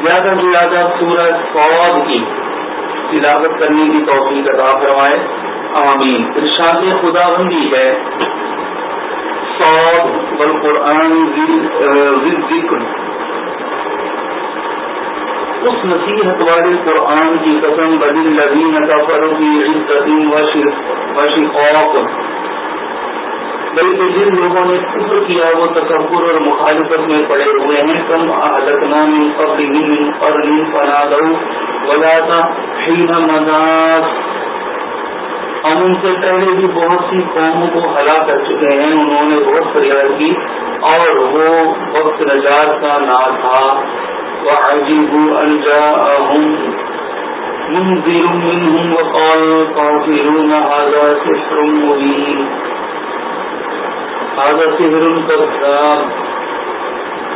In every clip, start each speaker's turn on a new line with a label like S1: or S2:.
S1: زیادہ سے زیادہ سورج فوج کی تلاوت کرنے کی توفیق عطا فرمائے۔ آمین۔ ارشاد خدا بندی ہے سعود بل قرآن ذکر اس نصیحت والے قرآن کی قسم بدل لدین کا فروغی عزت و شقوق بلکہ جن لوگوں نے کفر کیا، وہ تصور اور مخالفت میں پڑے ہوئے ہیں۔ کم عادت نام اور مداس ہم ان سے پہلے بھی بہت سی قوموں کو ہلا کر چکے ہیں۔ انہوں نے بہت فریاد کی اور وہ وقت نجات کا نا تھا۔ وہ عجیب انجا منذر منهم وقال قاتلون هذا سحر مبين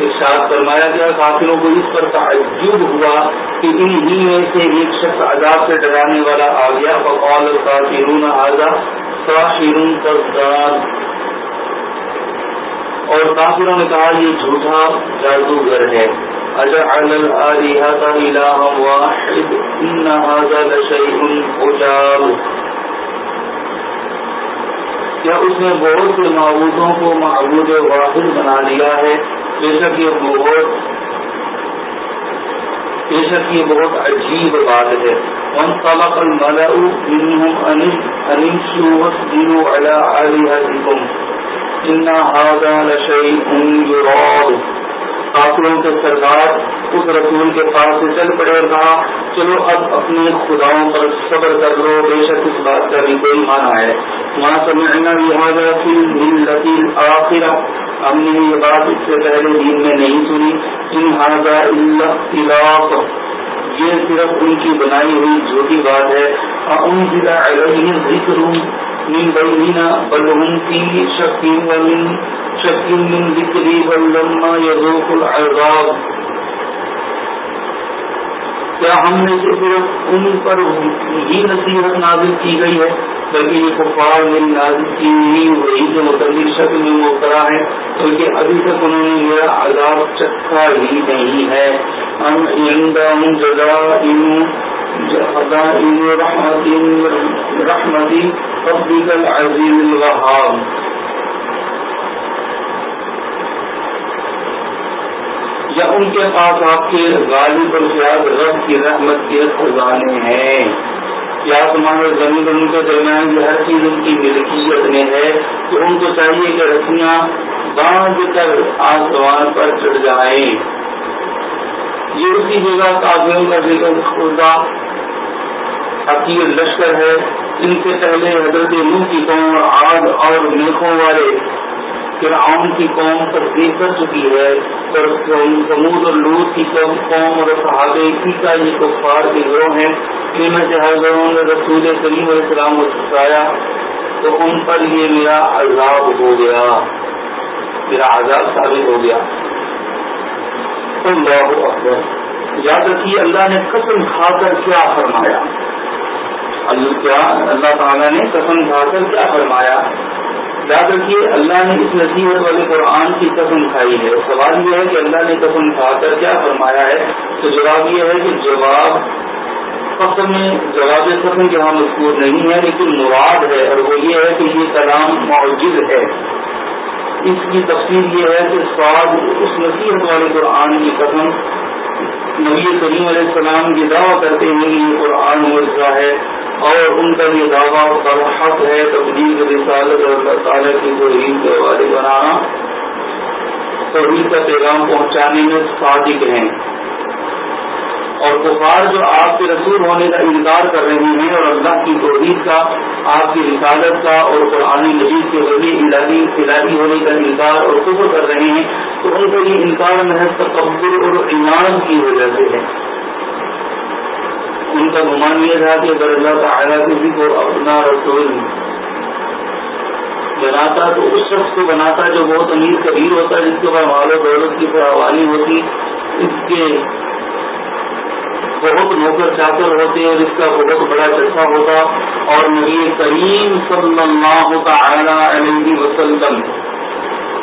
S1: ارشاد فرمایا گیا، کافروں کو اس پر تعجب ہوا کہ انہی میں سے ایک شخص عذاب سے ڈرانے والا آ گیا۔ بقول کافرون آزا شیرون کردار اور کافروں نے کہا، یہ جھوٹا جادوگر ہے۔ اجعل الالهة إله واحد إن هذا لشيء عجاب۔ کیا اس نے بہت سے معبودوں کو معبود واحد بنا لیا ہے۔ بے شک یہ بہت بے شک یہ بہت عجیب بات ہے۔ ان طلق الملأ منهم ان امشوا ان هذا کافروں کے سردار اس رسول کے پاس سے چل پڑے اور کہا، چلو اب اپنے خداؤں پر صبر کر لو، بے شک اس بات کا بھی کوئی مانا ہے. وہاں سمجھنا لہٰذا لطیل آخر ہم نے یہ بات اس سے پہلے دین میں نہیں سنی۔ ان ہاضا اللہ یہ صرف ان کی بنائی ہوئی جھوٹی بات ہے۔ ان ضلع ذکر من بیننا بل هم فی شک ومن شک من ذکری ولما یذوق العذاب۔ کیا ہم نے صرف ان پر ہی نصیحت نازل کی گئی ہے، بلکہ یہ کفار میری نازل کی ہوئی وہی سے متعلق شکل میں مبتلا ہے بلکہ ابھی تک انہوں نے میرا عذاب چکھا ہی نہیں ہے۔ ہم جزا رحمتی ربک العزیز الوہاب۔ یا ان کے پاس آپ کے غالب الفیاض رب کی رحمت کے خزانے ہیں۔ یا تمہارے زمین ان کے درمیان جو ہر چیز ان کی ملکیت میں ہے، تو ان کو چاہیے کہ رسیاں باندھ کر آسمان پر چڑھ جائیں۔ یہ اسی جگہ کافیوں کا ذکر خدا عقیر لشکر ہے۔ ان سے پہلے حضرت منہ کی قوم آگ اور میخوں والے فرعون کی قوم تصدیق کر چکی ہے، اور سمود اور لوت کی قوم قوم اور صحابہ کی کا یہ کفار کے گروہ ہیں۔ ان میں سے ہر گروہ نے رسول کریم علیہ السلام کو سکھایا، تو ان پر یہ میرا عذاب ہو گیا۔ میرا عذاب ثابت ہو گیا۔ اللہ اکبر۔ یاد رکھیے، اللہ نے قسم کھا کر کیا فرمایا۔ اللہ تعالیٰ نے قسم کھا کر کیا فرمایا؟ یاد رکھیے، اللہ نے اس نصیحت والے قرآن کی قسم کھائی ہے۔ سوال یہ ہے کہ اللہ نے قسم کھا کر کیا فرمایا ہے؟ تو جواب یہ ہے کہ جواب قسم میں جواب قسم یہاں مذکور نہیں ہے، لیکن مراد ہے اور وہ یہ ہے کہ یہ کلام معجز ہے۔ اس کی تفصیل یہ ہے کہ سواد اس نصیحت والے قرآن کی قسم نبی کریم علیہ السلام یہ دعویٰ کرتے ہیں کہ یہ قرآن مرزا ہے۔ اور ان کا یہ دعویٰ برحق ہے تبدیل رسالت اور اللہ تعالیٰ کی توحید کے بارے بنانا۔ توحید کا پیغام پہنچانے میں صادق ہیں۔ اور کفار جو آپ کے رسول ہونے کا انکار کر رہے ہیں اور اللہ کی توحید کا، آپ کی رسالت کا اور قرآن مجید کے ولی الہی ہونے کا انکار اور قبر کر رہے ہیں، تو ان کا یہ انکار محض تقبر اور ایمان کی وجہ سے ہے۔ ان کا گمان یہ تھا کہ اگر اللہ تعالیٰ کسی کو اپنا رسول بناتا تو اس شخص کو بناتا جو بہت امیر کبیر ہوتا، جس کے بعد مال و دولت کی فراوانی ہوتی، اس کے بہت نوکر چاکر ہوتے اور اس کا بہت بڑا چرچا ہوتا۔ اور نبی کریم صلی اللہ تعالی علیہ وسلم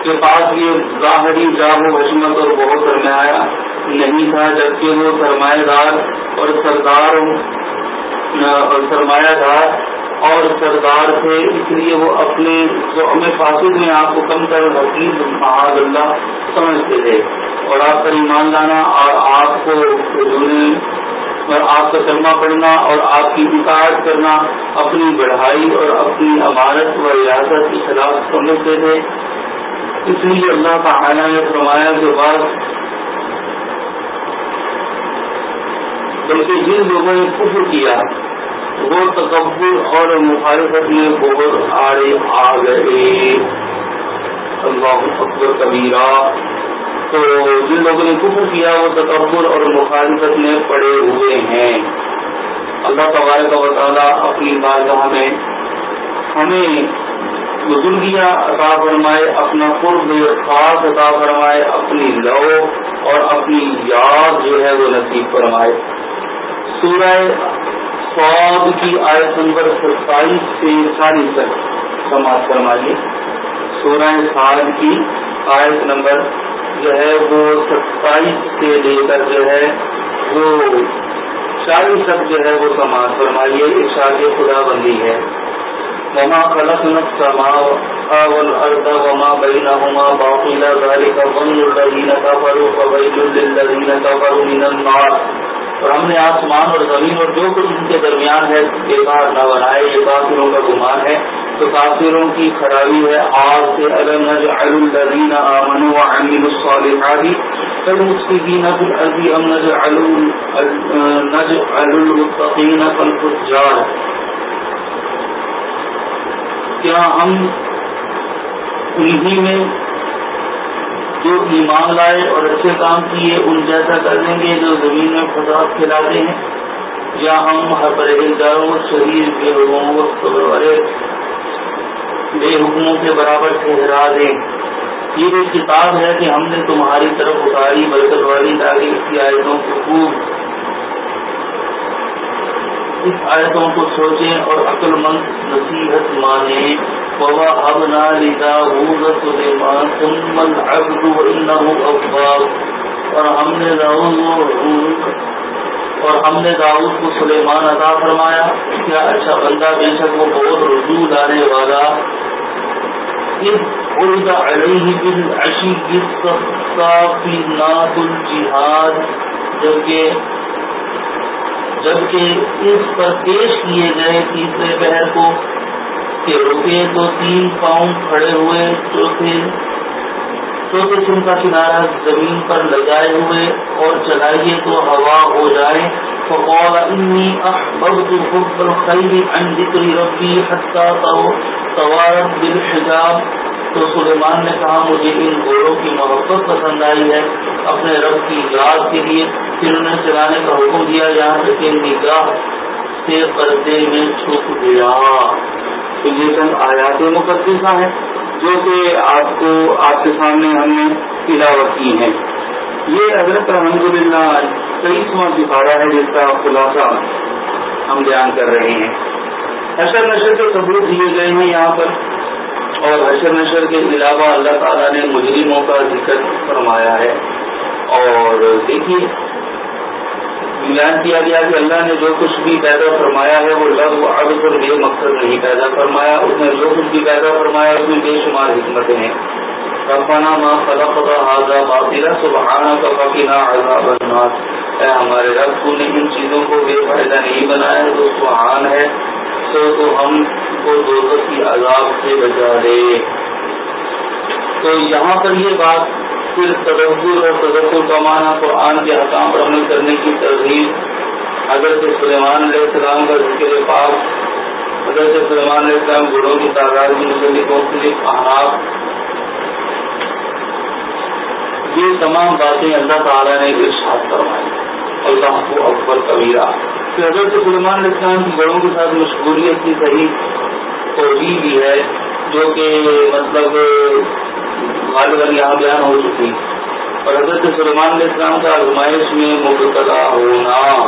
S1: کے پاس یہ ظاہری جاہ و حشمت اور بہت سرمایہ۔ نہیں تھا، جبکہ وہ سرمایہ دار اور سردار سرمایہ دار اور سردار تھے، اس لیے وہ اپنے جو ہمیں فاصل میں آپ کو کم کر حقیق محاذ اللہ سمجھتے تھے۔ اور آپ کا ایمان لانا اور آپ کو اور آپ کا کلمہ پڑھنا اور آپ کی اطاعت کرنا اپنی بڑھائی اور اپنی عمارت و ریاست کے خلاف سمجھتے تھے۔ اس لیے اللہ کا آنا نے فرمایا کے بعد بلکہ جن لوگوں نے کفر کیا، وہ تکبر اور مخالفت میں بہت آڑے آ گئے۔ اللہ اکبر کبیرہ۔ تو جن لوگوں نے کفر کیا، وہ تکبر اور مخالفت میں پڑے ہوئے ہیں۔ اللہ تبارک کا تعالیٰ اپنی بارگاہ میں ہمیں بزرگیاں عطا فرمائے، اپنا قرب خاص عطا فرمائے، اپنی لو اور اپنی یاد جو ہے وہ نصیب فرمائے۔ سورہ سعود کی آیت نمبر ستائیس سے چالیس تک سماعت فرمائیے۔ سورہ سعد کی آیت نمبر جو ہے وہ ستائیس سے لے کر جو ہے وہ چالیس تک جو ہے وہ سماج فرمائیے۔ ایک شاد خدا بندی ہے۔ وما خلق السماء والارض وما بينهما باطلا ذلك ظن الذين كفروا فويل للذين كفروا من النار اور ہم نے آسمان اور زمین اور جو کچھ ان کے درمیان ہے بیکار نہ بنائے یہ کافروں کا گمان ہے۔ تو کافروں کی خرابی ہے۔ آج سے الم نجعل الذین آمنوا وعملوا الصالحات۔ كالمفسدين في الارض ام نجعل نجعل المتقین كالفجار کیا ہم انہی میں جو ایمان لائے اور اچھے کام کیے، ان جیسا کر دیں گے جو زمین میں فساد کھلاتے ہیں۔ یا ہم ہر پرہیزگاروں، شریر بے حکوموں والے، بے حکموں کے برابر ٹھہرا دیں۔ یہ ایک کتاب ہے کہ ہم نے تمہاری طرف اتاری، برکت والی تاکہ اس کی آیتوں کو خوب۔ اس آیتوں کو سوچیں اور عقل مند نصیحت مانیں۔ ووهبنا لداود سليمان ثم العبد وإنه أواب اور ہم نے داؤد اور ہم نے داؤد کو سلیمان عطا فرمایا کیا اچھا بندہ بے شک وہ بہت رجوع لانے والا علیہ بالعشی الصافنات الجہاد جبکہ جبکہ اس پر پیش کیے گئے تیسرے پہر کو کہ رکے تو تین پاؤں کھڑے ہوئے چوتھے چوتھے سن کا کنارہ زمین پر لگائے ہوئے اور چلائیے تو ہوا ہو جائے۔ فقول انی احببت حب الخیر عن ذکر ربی حتی توارت بالحجاب۔ تو سلیمان نے کہا، مجھے ان گھوڑوں کی محبت پسند آئی ہے، اپنے رب کی یاد کے لیے۔ پھر انہیں چلانے کا حکم دیا جہاں سے نگاہ سے پردے میں چھپ گیا۔ تو یہ چند آیات مقدسہ ہیں جو کہ آپ کو آپ کے سامنے ہم نے تلاوت کی ہیں۔ یہ حضرت الحمد للہ تیئیسواں سکھارا ہے جس کا خلاصہ ہم بیان کر رہے ہیں۔ حشر نشر کے ثبوت دیے گئے ہیں یہاں پر اور حشر نشر کے علاوہ اللہ تعالیٰ نے مجرموں کا ذکر فرمایا ہے۔ اور دیکھیے بیان کیا گیا کہ اللہ نے جو کچھ بھی پیدا فرمایا ہے، وہ لفظ اب پر بے مقصد نہیں پیدا فرمایا۔ اس نے جو کچھ بھی پیدا فرمایا، اس میں بے شمار حکمتیں ہیں۔ ربنا ما خلق هذا باطلا، سبحانك فقنا عذاب النار۔ اے ہمارے رب، تو نے ان چیزوں کو بے فائدہ نہیں بنایا تو سبحان ہے، تو تو ہم کو دوزخ کی عذاب سے بچا دے تو یہاں پر یہ بات پھر تدبر اور تدبر کا معنی قرآن کے حکام پر عمل کرنے کی ترغیب۔ حضرت سلیمان علیہ السلام کا ذکر پاک۔ حضرت سلیمان علیہ السلام گھوڑوں کی تعداد کی مختلف مختلف احناف۔ یہ تمام باتیں اللہ تعالیٰ نے ارشاد فرمائی۔ اللہ کو اکبر کبیرہ۔ پھر حضرت سلمان علیہ السلام کی گھوڑوں کے ساتھ مشغولیت کی صحیح توجہ بھی ہے، جو کہ مطلب غالباً یہاں بیان ہو چکی۔ اور حضرت سلمان علیہ السلام کا آزمائش میں مبتلا ہونا۔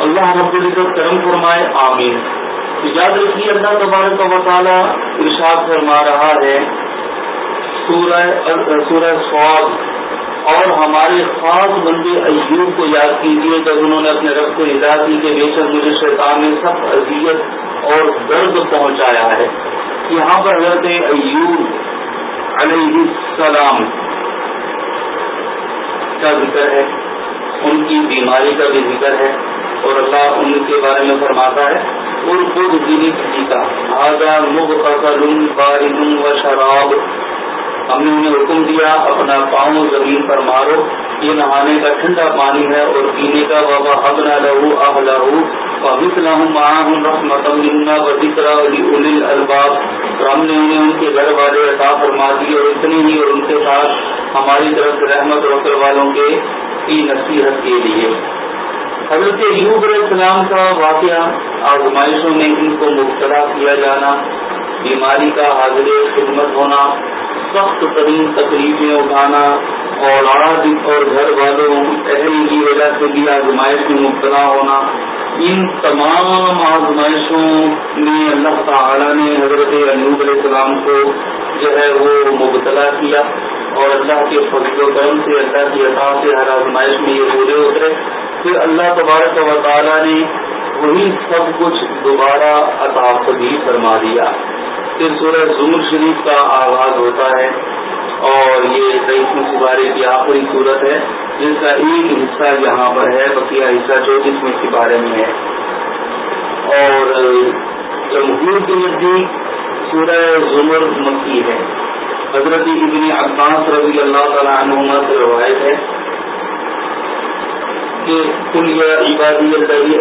S1: اللہ رب العزت کرم فرمائے، آمین۔ یاد رکھیے، اللہ تبارک و تعالیٰ ارشاد فرما رہا ہے، سورہ سورہ سواد۔ اور ہمارے خاص بندے ایوب کو یاد کیجیے جب انہوں نے اپنے رب کو ادا کی کہ بے شک مجھے شیطان نے سب اذیت اور درد پہنچایا ہے۔ یہاں پر حضرت ایوب علیہ السلام کا ذکر ہے۔ ان کی بیماری کا بھی ذکر ہے اور اللہ ان کے بارے میں فرماتا ہے۔ اور خود دینی کسی کا۔ مغ فصل و شراب ہم نے انہیں حکم دیا، اپنا پاؤں زمین پر مارو۔ یہ نہانے کا ٹھنڈا پانی ہے اور پینے کا بابا حب نہ لہو اب لہو رحمت علی الباب ہم نے انہیں ان کے گھر والے عطا فرما دی اور اتنی ہی اور ان کے ساتھ ہماری طرف سے رحمت رکر والوں کے کی نصیحت کے لیے۔ حضرت یوب علیہ السلام کا واقعہ آزمائشوں میں ان کو مبتلا کیا جانا، بیماری کا حاضر خدمت ہونا سخت ترین تکلیفیں اٹھانا اور اور گھر والوں اہل کی وجہ سے بھی آزمائش میں مبتلا ہونا، ان تمام آزمائشوں میں اللہ تعالی نے حضرت انوب علیہ السلام کو جو ہے وہ مبتلا کیا اور اللہ کے فضل و کرم سے، اللہ کی عطا سے ہر آزمائش میں یہ پورے اترے۔ پھر اللہ تبارک و تعالیٰ نے وہی سب کچھ دوبارہ عطا بھی فرما دیا۔ پھر سورہ زمر شریف کا آغاز ہوتا ہے اور یہ تیسویں سپارے کی آخری صورت ہے جس کا ایک حصہ یہاں پر ہے، بقیہ حصہ چوتیسویں سپارے میں ہے۔ اور جمہور کے نزدیک سورہ زمر مکی ہے۔ حضرت ابن عباس رضی اللہ تعالیٰ عنہ سے روایت ہے کہ کل یا عبادی اللہ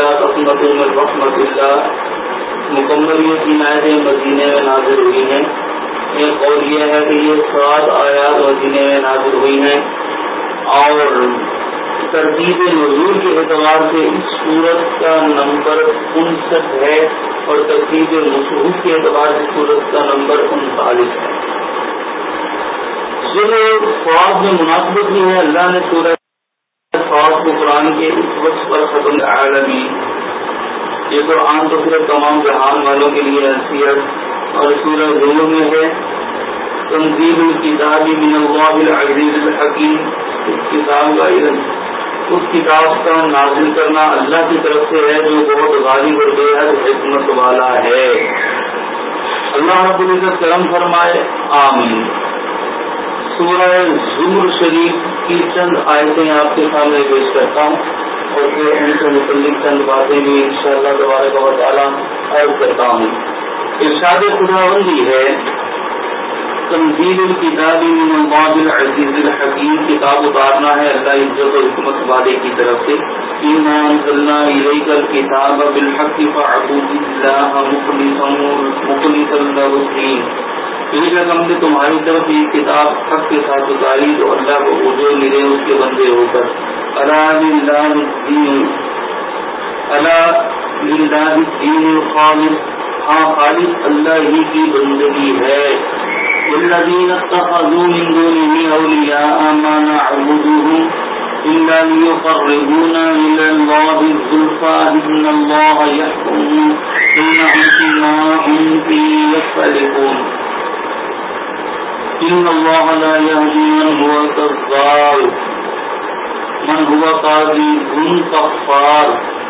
S1: رحمت اللہ مکمل یہ تین آیتیں مدینے میں نازل ہوئی ہیں۔ ایک اور یہ ہے کہ یہ سات آیات مدینے میں نازل ہوئی ہیں۔ اور ترتیب نظور کے اعتبار سے اس صورت کا نمبر انسٹھ ہے اور ترتیب مصروف کے اعتبار سے صورت کا نمبر انتالیس ہے۔ خواب میں مناسبت بھی ہے، اللہ نے سورج خواب کو قرآن کے اس وقت پر ختم عالمی یہ قرآن تو صرف تمام جہان والوں کے لیے حیثیت اور سورہ دونوں میں ہے تنظیم الکتاب من اللہ العزیز الحکیم، اس کتاب کا علم، اس کتاب کا نازل کرنا اللہ کی طرف سے ہے جو بہت غالب اور بے حد حکمت والا ہے۔ اللہ رب العزت کرم فرمائے، آمین۔ سورہ ظمر شریف کی چند آیتیں آپ کے سامنے پیش کرتا ہوں۔ اور پھر ان سے متعلق چند باتیں بھی ان شاء اللہ دوبارہ بہت تعالیٰ عرض کرتا ہوں۔ ارشاد خدا بندی ہے تنظیم الکتاب من اللہ العزیز الحکیم، کتاب اتارنا ہے اللہ عزت و حکمت والے کی طرف سے۔ ایمان صلی الیک الکتاب بالحق فعبود اللہ مخلصا مخلصا له الدین۔ بے ہم نے تمہاری طرف یہ کتاب حق کے ساتھ اتاری، تو اللہ کو اردو ملے اس کے بندے ہو کر۔ اللہ الدین الخالص. ہاں خالص اللہ ہی کی بندگی ہے. الذين اتخذوا من دونه أولياء ما نعبدهم إلا ليقربونا إلى الله الزلفى إن الله يحكم بينهم فيما هم فيه يختلفون. ان اللہ لا يهدي من هو كذاب. من هو قاضي كفار.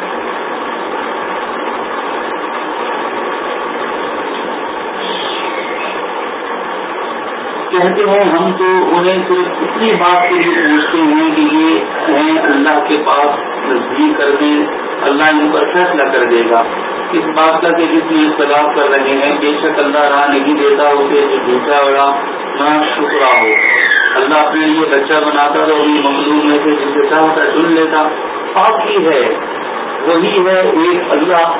S1: کہتے ہیں ہم تو انہیں صرف اتنی بات کے لیے پوچھتے ہیں کہ یہ ہیں اللہ کے پاس نزدیک کر دیں، اللہ ان پر فیصلہ کر دے گا۔ اس بات کا کہ جس میں اختلاف کر رہے ہیں، بے شک اللہ راہ نہیں دیتا، اسے جو جھوٹا بڑا نہ شکرا ہو۔ اللہ اپنے لیے بچہ بناتا تو ابھی مخلوق میں سے جسے چاہتا چن لیتا پاک ہی ہے، وہی ہے ایک اللہ۔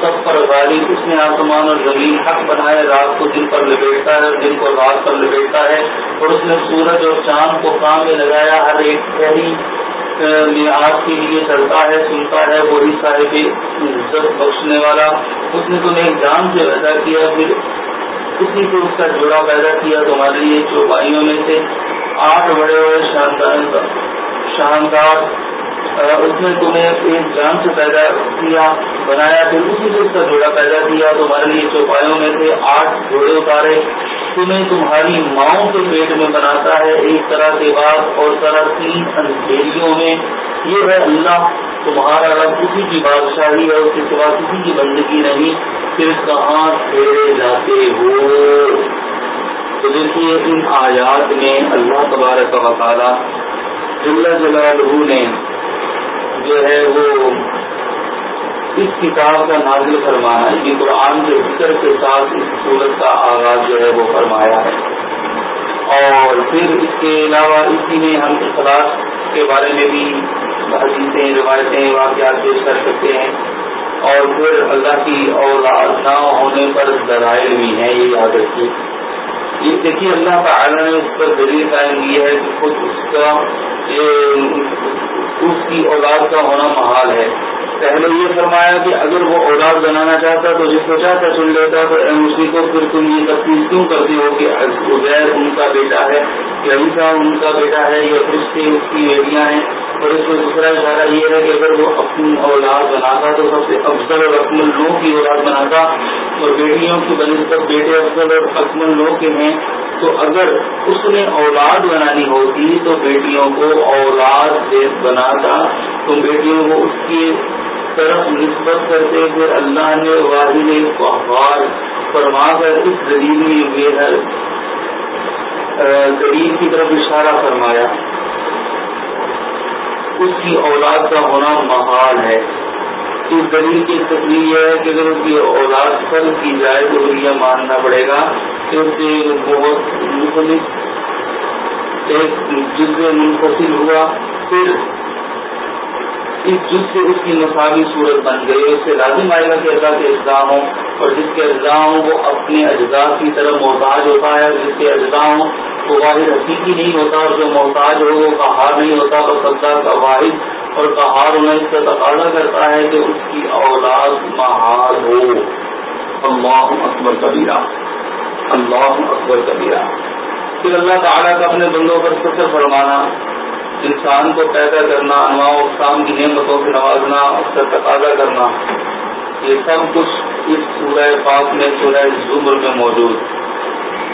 S1: سب پر غالب، اس نے آسمان اور زمین حق بنائے، رات کو دن پر لپیٹتا ہے اور دن کو رات پر لپیٹتا ہے۔ اور اس نے سورج اور چاند کو کام میں لگایا، ہر ایک میں آپ کے لیے چلتا ہے، سنتا ہے، وہی صاحب عزت بخشنے والا۔ اس نے تمہیں جان سے پیدا کیا، پھر اسی سے اس کا جوڑا پیدا کیا تمہارے لیے چوپائیوں میں سے آٹھ بڑے بڑے شاندار شاندار اس نے تمہیں ایک جان سے پیدا کیا، بنایا، پھر اسی سے اس کا جوڑا پیدا کیا تمہارے لیے چوپایوں میں سے آٹھ گھوڑے اتارے، تمہیں تمہاری ماؤں کے پیٹ میں بناتا ہے، ایک طرح کے بعد اور طرح تین اندھیریوں میں۔ یہ ہے اللہ، تمہارا رب کسی کی بادشاہی ہے، اس کے سوا کسی کی بندگی نہیں۔ پھر کہاں پھیرے جاتے ہو؟ تو دیکھیے، ان آیات میں اللہ تبارک و تعالی جل جلالہ نے جو ہے وہ اس کتاب کا نازل فرمانا یعنی قرآن کے ذکر کے ساتھ اس صورت کا آغاز جو ہے وہ فرمایا ہے۔ اور پھر اس کے علاوہ اسی میں ہم اخلاق کے بارے میں بھی حدیثیں، روایتیں، واقعات پیش کر سکتے ہیں۔ اور پھر اللہ کی اولاد نہ ہونے پر ذرائع بھی ہیں، یہ یاد رکھیے۔ یہ دیکھیے، اللہ تعالیٰ نے اس پر ذریعہ قائم کیا ہے کہ خود اس کا اس کی اولاد کا ہونا محال ہے۔ پہلے یہ فرمایا کہ اگر وہ اولاد بنانا چاہتا تو جس کو چاہتا سن لیتا، تو اسی کو پھر تم یہ تفصیل کیوں کرتے ہو کہ ازیر ان کا بیٹا ہے یا عیسا ان کا بیٹا ہے یا اس فرشتے اس کی بیٹیاں ہیں؟ اور اس میں دوسرا اشارہ یہ ہے کہ اگر وہ اپنی اولاد بناتا تو سب سے افضل اور اکمل لوگ کی اولاد بناتا اور بیٹیوں کی بنسبت بیٹے افضل اور اکمل لوگ کے ہیں۔ تو اگر اس نے اولاد بنانی ہوتی تو بیٹیوں کو اولاد بناتا۔ تو بیٹیوں کو اس کی طرف نسبت کرتے پھر اللہ نے واحد اخبار فرما کر اس دلیل میں یہ ہے دلیل کی طرف اشارہ فرمایا۔ اس کی اولاد کا ہونا محال ہے۔ اس دلیل کی تصویر یہ ہے کہ اگر اس کی اولاد فل کی جائے تو یہ ماننا پڑے گا کہ اس سے بہت مختلف ایک جلد منفصل ہوا، پھر اس جس سے اس کی مساوی صورت بن گئی، اس سے لازم آئے گا کہ اللہ کے اجزاء ہوں اور جس کے اجزاء ہوں، وہ اپنے اجزاء کی طرف محتاج ہوتا ہے، جس کے اجزاء ہوں وہ واحد حقیقی نہیں ہوتا اور جو محتاج ہو، وہ کہار نہیں ہوتا، تو سدا کا واحد اور کہار ہونا اس کا تقاضا کرتا ہے کہ اس کی اولاد محال ہو۔ اللہ اکبر کبیرہ۔ اللہ اکبر کبیرہ۔ پھر اللہ تعالیٰ کا اپنے بندوں پر فخر فرمانا، انسان کو پیدا کرنا، انواع اقسام کی نعمتوں سے نوازنا، اس کا تقاضا کرنا، یہ سب کچھ اس سورہ پاک میں، سورہ زمر میں موجود۔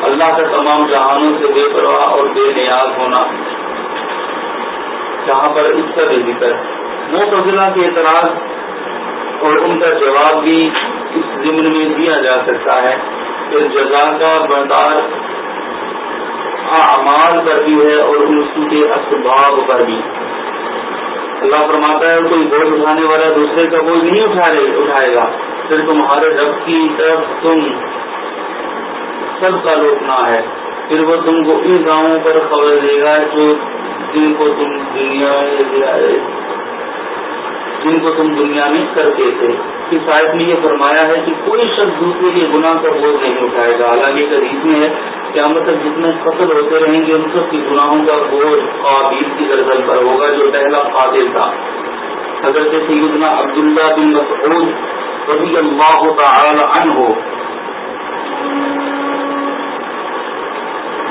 S1: اللہ کا تمام جہانوں سے بے پرواہ اور بے نیاز ہونا۔ جہاں پر اس کا بھی ذکر وہ فضلہ کے اعتراض اور ان کا جواب بھی اس ضمن میں دیا جا سکتا ہے پھر جزا کا بردار اعمال پر بھی ہے اور اس کے اسباب پر بھی۔ اللہ فرماتا ہے کوئی بوجھ اٹھانے والا دوسرے کا بوجھ نہیں اٹھائے اٹھائے گا۔ پھر تمہارے رب کی طرف تم سب کا لوٹنا ہے۔ پھر وہ تم کو ان گاؤں پر خبر دے گا جو جن کو تم دنیا جن کو تم دنیا میں کرتے تھے۔ اس آیت میں یہ فرمایا ہے کہ کوئی شخص دوسرے کے گناہ کا بوجھ نہیں اٹھائے گا۔ حالانکہ قریب میں ہے کیا مطلب جتنے قتل ہوتے رہیں گے، ان سب کی گناہوں کا بوجھ قابل کی گردن پر ہوگا، جو پہلا قابل تھا۔ حضرت سیدنا عبداللہ بن مسعود رضی اللہ تعالی عنہ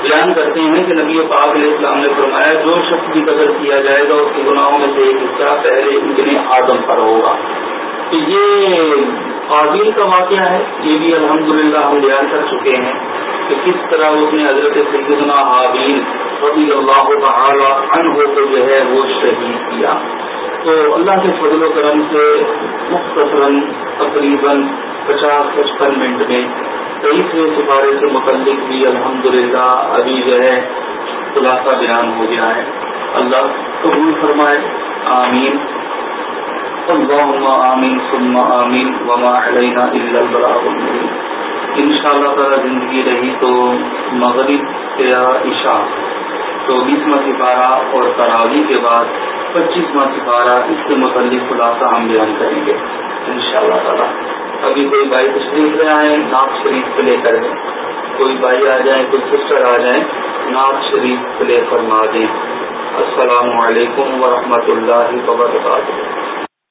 S1: بیان کرتے ہیں کہ نبی پاک علیہ السلام نے فرمایا جو شخص بھی قدر کیا جائے گا اس کے گناہوں میں سے ایک حصہ پہلے ابن آدم پر ہوگا۔ تو یہ قابل کا واقعہ ہے۔ یہ بھی الحمدللہ ہم بیان کر چکے ہیں کہ کس طرح اس نے حضرت سیدنا حابیل رضی اللہ تعالی عنہ کو جو ہے وہ شہید کیا۔ تو اللہ کے فضل و کرم سے مختصراً تقریباً پچاس پچپن منٹ میں تیئیسویں سپارے سے متعلق بھی الحمدللہ ابھی جو ہے خلاصہ بیان ہو گیا ہے۔ اللہ قبول فرمائے۔ آمین۔ اللہم آمین، ثم آمین، وما علینا الا البلاغ ان شاء اللہ تعالی زندگی رہی تو مغرب یا عشاء۔ چوبیسواں سپارہ اور تراوی کے بعد پچیسواں سپارہ اس کے متعلق خلاصہ ہم بیان کریں گے۔ ان شاء اللہ تعالیٰ۔ ابھی کوئی بھائی تشریف لے آئے، ناپ شریف کو لے کر کوئی بھائی آ جائیں کوئی سسٹر آ جائیں ناپ شریف لے فرما دیں السلام علیکم ورحمۃ اللہ وبرکاتہ۔